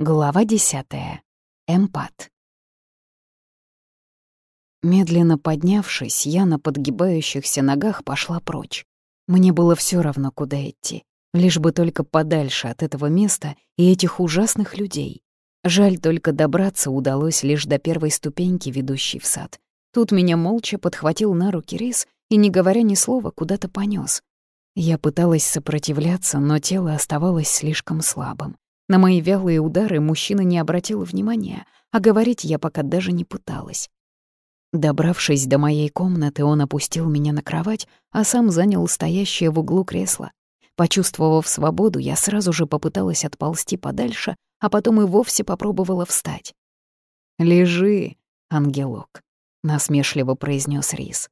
Глава десятая. Эмпат. Медленно поднявшись, я на подгибающихся ногах пошла прочь. Мне было все равно, куда идти, лишь бы только подальше от этого места и этих ужасных людей. Жаль, только добраться удалось лишь до первой ступеньки, ведущей в сад. Тут меня молча подхватил на руки рис и, не говоря ни слова, куда-то понес. Я пыталась сопротивляться, но тело оставалось слишком слабым. На мои вялые удары мужчина не обратил внимания, а говорить я пока даже не пыталась. Добравшись до моей комнаты, он опустил меня на кровать, а сам занял стоящее в углу кресло. Почувствовав свободу, я сразу же попыталась отползти подальше, а потом и вовсе попробовала встать. «Лежи, ангелок», — насмешливо произнес Рис.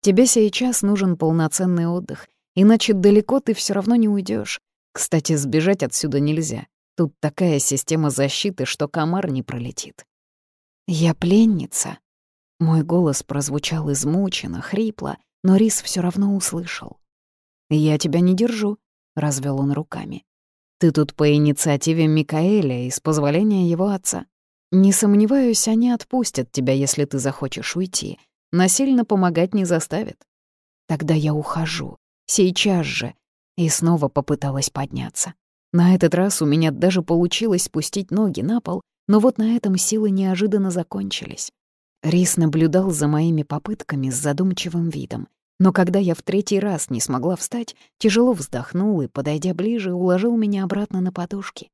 «Тебе сейчас нужен полноценный отдых, иначе далеко ты все равно не уйдешь. Кстати, сбежать отсюда нельзя. Тут такая система защиты, что комар не пролетит. «Я пленница». Мой голос прозвучал измученно, хрипло, но Рис все равно услышал. «Я тебя не держу», — развел он руками. «Ты тут по инициативе Микаэля и с позволения его отца. Не сомневаюсь, они отпустят тебя, если ты захочешь уйти. Насильно помогать не заставят». «Тогда я ухожу. Сейчас же». И снова попыталась подняться. На этот раз у меня даже получилось спустить ноги на пол, но вот на этом силы неожиданно закончились. Рис наблюдал за моими попытками с задумчивым видом, но когда я в третий раз не смогла встать, тяжело вздохнул и, подойдя ближе, уложил меня обратно на подушки.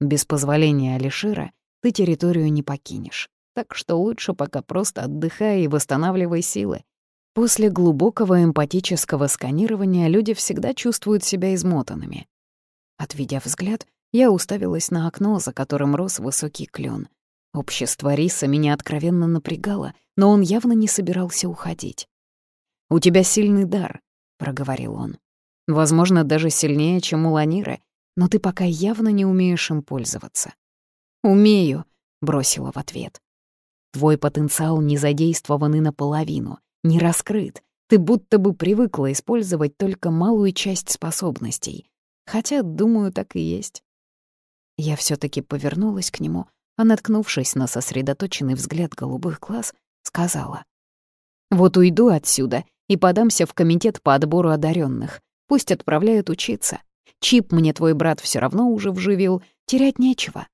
«Без позволения Алишира ты территорию не покинешь, так что лучше пока просто отдыхай и восстанавливай силы. После глубокого эмпатического сканирования люди всегда чувствуют себя измотанными, Отведя взгляд, я уставилась на окно, за которым рос высокий клен. Общество риса меня откровенно напрягало, но он явно не собирался уходить. «У тебя сильный дар», — проговорил он. «Возможно, даже сильнее, чем у Ланиры, но ты пока явно не умеешь им пользоваться». «Умею», — бросила в ответ. «Твой потенциал не задействован и наполовину, не раскрыт. Ты будто бы привыкла использовать только малую часть способностей. Хотя, думаю, так и есть. Я все таки повернулась к нему, а, наткнувшись на сосредоточенный взгляд голубых глаз, сказала. «Вот уйду отсюда и подамся в комитет по отбору одаренных. Пусть отправляют учиться. Чип мне твой брат все равно уже вживил, терять нечего».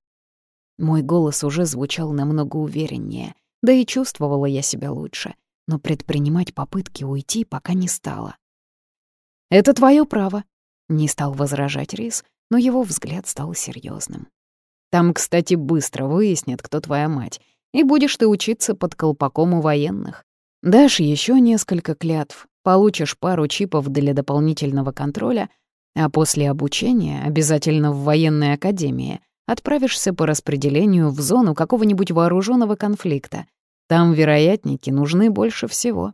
Мой голос уже звучал намного увереннее, да и чувствовала я себя лучше, но предпринимать попытки уйти пока не стала. «Это твое право», не стал возражать Рис, но его взгляд стал серьезным. «Там, кстати, быстро выяснят, кто твоя мать, и будешь ты учиться под колпаком у военных. Дашь еще несколько клятв, получишь пару чипов для дополнительного контроля, а после обучения, обязательно в военной академии, отправишься по распределению в зону какого-нибудь вооруженного конфликта. Там вероятники нужны больше всего».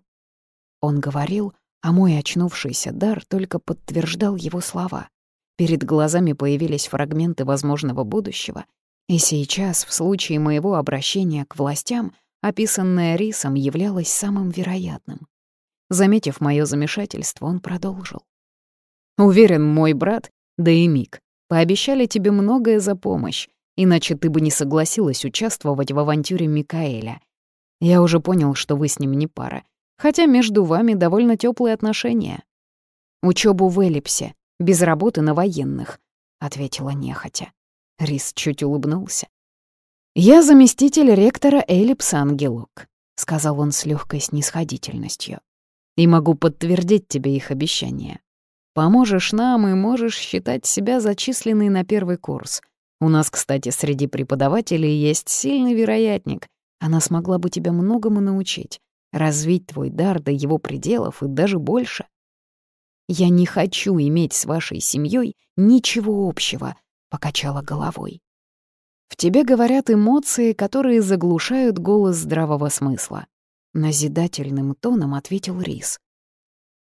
Он говорил, а мой очнувшийся дар только подтверждал его слова. Перед глазами появились фрагменты возможного будущего, и сейчас, в случае моего обращения к властям, описанное Рисом являлось самым вероятным. Заметив мое замешательство, он продолжил. «Уверен, мой брат, да и Мик, пообещали тебе многое за помощь, иначе ты бы не согласилась участвовать в авантюре Микаэля. Я уже понял, что вы с ним не пара, хотя между вами довольно теплые отношения. Учебу в Эллипсе, без работы на военных, ответила нехотя. Рис чуть улыбнулся. «Я заместитель ректора Эллипса Ангелок», — сказал он с легкой снисходительностью. «И могу подтвердить тебе их обещание. Поможешь нам и можешь считать себя зачисленной на первый курс. У нас, кстати, среди преподавателей есть сильный вероятник. Она смогла бы тебя многому научить развить твой дар до его пределов и даже больше. Я не хочу иметь с вашей семьей ничего общего, покачала головой. В тебе говорят эмоции, которые заглушают голос здравого смысла. Назидательным тоном ответил Рис.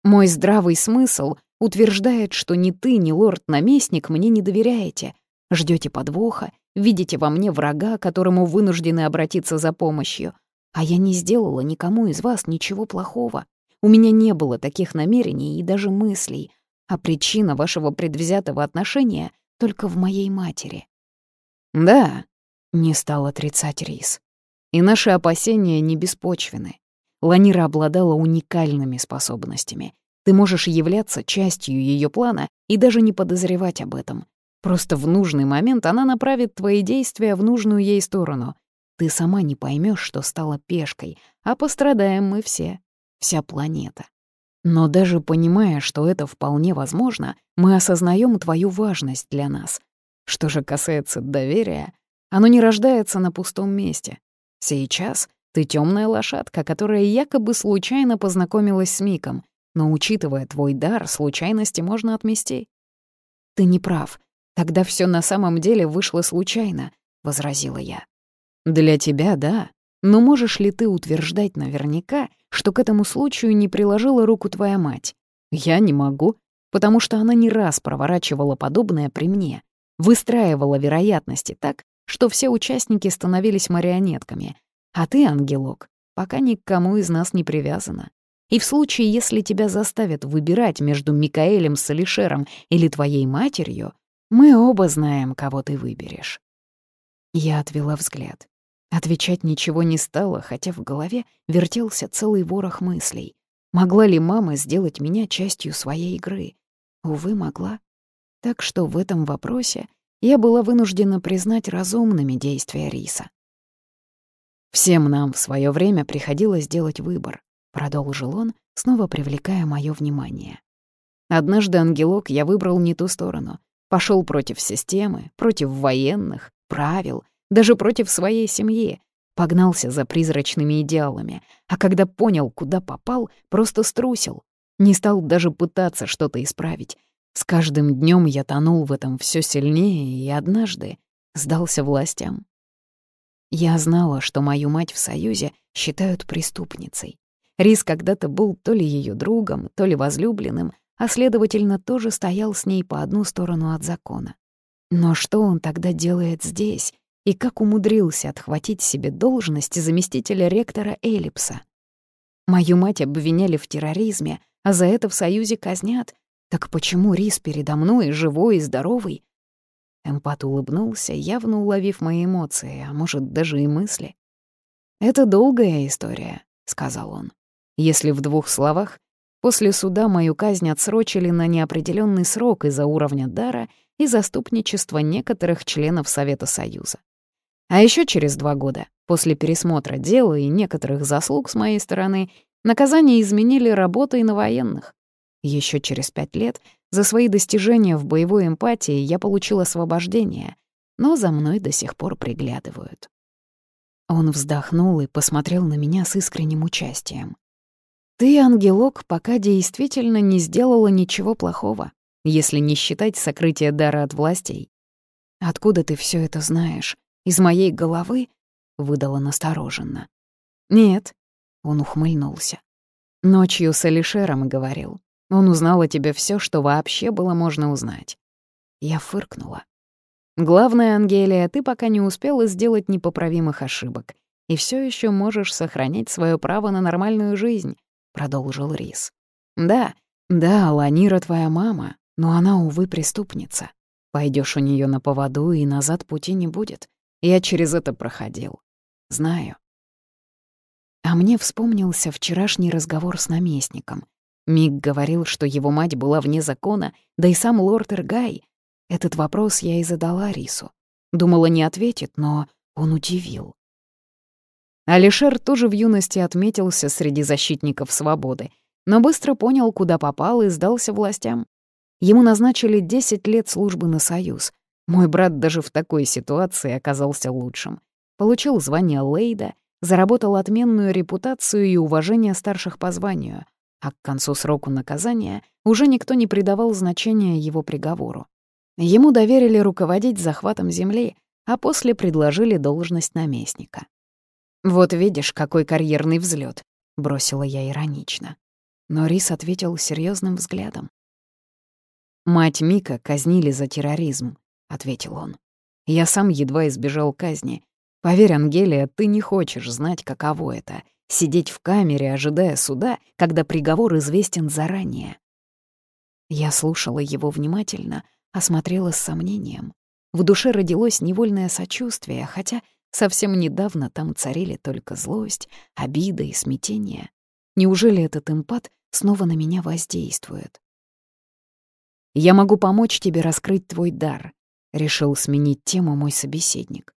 Мой здравый смысл утверждает, что ни ты, ни лорд-наместник мне не доверяете, ждете подвоха, видите во мне врага, которому вынуждены обратиться за помощью, а я не сделала никому из вас ничего плохого. У меня не было таких намерений и даже мыслей, а причина вашего предвзятого отношения только в моей матери. «Да», — не стал отрицать Рис. «И наши опасения не беспочвены. Ланира обладала уникальными способностями. Ты можешь являться частью ее плана и даже не подозревать об этом. Просто в нужный момент она направит твои действия в нужную ей сторону. Ты сама не поймешь, что стала пешкой, а пострадаем мы все, вся планета. Но даже понимая, что это вполне возможно, мы осознаем твою важность для нас. Что же касается доверия, оно не рождается на пустом месте. Сейчас ты темная лошадка, которая якобы случайно познакомилась с Миком, но, учитывая твой дар, случайности можно отмести. Ты не прав. Тогда все на самом деле вышло случайно, — возразила я. Для тебя — да. Но можешь ли ты утверждать наверняка, что к этому случаю не приложила руку твоя мать? Я не могу, потому что она не раз проворачивала подобное при мне, выстраивала вероятности так, что все участники становились марионетками, а ты, ангелок, пока ни к кому из нас не привязана. И в случае, если тебя заставят выбирать между Микаэлем с Алишером или твоей матерью, мы оба знаем, кого ты выберешь. Я отвела взгляд. Отвечать ничего не стало, хотя в голове вертелся целый ворох мыслей. Могла ли мама сделать меня частью своей игры? Увы, могла. Так что в этом вопросе я была вынуждена признать разумными действия Риса. «Всем нам в свое время приходилось делать выбор», — продолжил он, снова привлекая мое внимание. «Однажды, ангелок, я выбрал не ту сторону. Пошел против системы, против военных, правил, даже против своей семьи. Погнался за призрачными идеалами, а когда понял, куда попал, просто струсил. Не стал даже пытаться что-то исправить. С каждым днем я тонул в этом все сильнее и однажды сдался властям. Я знала, что мою мать в Союзе считают преступницей. Рис когда-то был то ли ее другом, то ли возлюбленным, а, следовательно, тоже стоял с ней по одну сторону от закона. Но что он тогда делает здесь, и как умудрился отхватить себе должность заместителя ректора Эллипса. Мою мать обвиняли в терроризме, а за это в Союзе казнят. Так почему Рис передо мной живой и здоровый? Эмпат улыбнулся, явно уловив мои эмоции, а может, даже и мысли. «Это долгая история», — сказал он. «Если в двух словах, после суда мою казнь отсрочили на неопределенный срок из-за уровня дара и заступничества некоторых членов Совета Союза. А еще через два года, после пересмотра дела и некоторых заслуг с моей стороны, наказание изменили работой на военных. Еще через пять лет за свои достижения в боевой эмпатии я получил освобождение, но за мной до сих пор приглядывают. Он вздохнул и посмотрел на меня с искренним участием. «Ты, ангелок, пока действительно не сделала ничего плохого, если не считать сокрытие дара от властей. Откуда ты все это знаешь? Из моей головы?» — выдала настороженно. «Нет», — он ухмыльнулся. «Ночью с Алишером говорил. Он узнал о тебе все, что вообще было можно узнать». Я фыркнула. «Главное, Ангелия, ты пока не успела сделать непоправимых ошибок и все еще можешь сохранять свое право на нормальную жизнь», — продолжил Рис. «Да, да, Ланира твоя мама, но она, увы, преступница. Пойдешь у нее на поводу, и назад пути не будет. Я через это проходил. Знаю. А мне вспомнился вчерашний разговор с наместником. Мик говорил, что его мать была вне закона, да и сам лорд Эргай. Этот вопрос я и задала Рису. Думала, не ответит, но он удивил. Алишер тоже в юности отметился среди защитников свободы, но быстро понял, куда попал и сдался властям. Ему назначили 10 лет службы на Союз, мой брат даже в такой ситуации оказался лучшим. Получил звание Лейда, заработал отменную репутацию и уважение старших по званию, а к концу сроку наказания уже никто не придавал значения его приговору. Ему доверили руководить захватом земли, а после предложили должность наместника. «Вот видишь, какой карьерный взлет, бросила я иронично. Но Рис ответил серьезным взглядом. Мать Мика казнили за терроризм ответил он. «Я сам едва избежал казни. Поверь, Ангелия, ты не хочешь знать, каково это — сидеть в камере, ожидая суда, когда приговор известен заранее». Я слушала его внимательно, осмотрела с сомнением. В душе родилось невольное сочувствие, хотя совсем недавно там царили только злость, обида и смятение. Неужели этот импат снова на меня воздействует? «Я могу помочь тебе раскрыть твой дар», — решил сменить тему мой собеседник.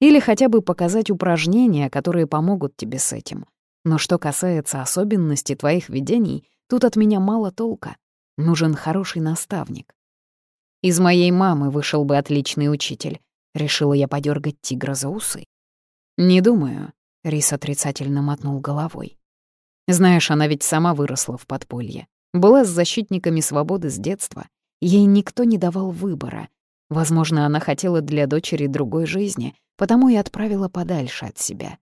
«Или хотя бы показать упражнения, которые помогут тебе с этим. Но что касается особенностей твоих видений, тут от меня мало толка. Нужен хороший наставник. Из моей мамы вышел бы отличный учитель. Решила я подергать тигра за усы. «Не думаю», — Рис отрицательно мотнул головой. «Знаешь, она ведь сама выросла в подполье. Была с защитниками свободы с детства. Ей никто не давал выбора. Возможно, она хотела для дочери другой жизни, потому и отправила подальше от себя.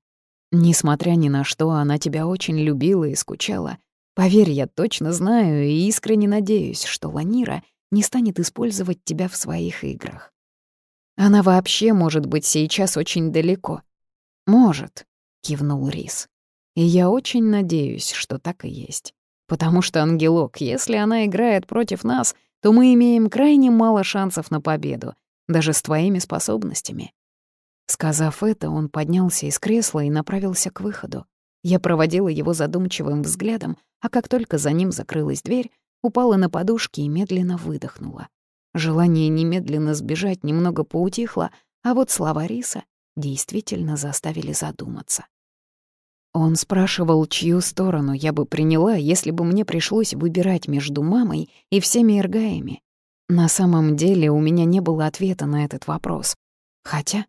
Несмотря ни на что, она тебя очень любила и скучала. Поверь, я точно знаю и искренне надеюсь, что Ланира не станет использовать тебя в своих играх. Она вообще может быть сейчас очень далеко. Может, кивнул Рис. И я очень надеюсь, что так и есть. Потому что, ангелок, если она играет против нас, то мы имеем крайне мало шансов на победу, даже с твоими способностями. Сказав это, он поднялся из кресла и направился к выходу. Я проводила его задумчивым взглядом, а как только за ним закрылась дверь, упала на подушки и медленно выдохнула. Желание немедленно сбежать немного поутихло, а вот слова Риса действительно заставили задуматься. Он спрашивал, чью сторону я бы приняла, если бы мне пришлось выбирать между мамой и всеми эргаями. На самом деле у меня не было ответа на этот вопрос. Хотя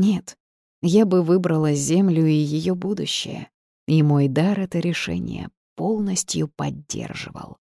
нет, я бы выбрала Землю и ее будущее, и мой дар это решение полностью поддерживал.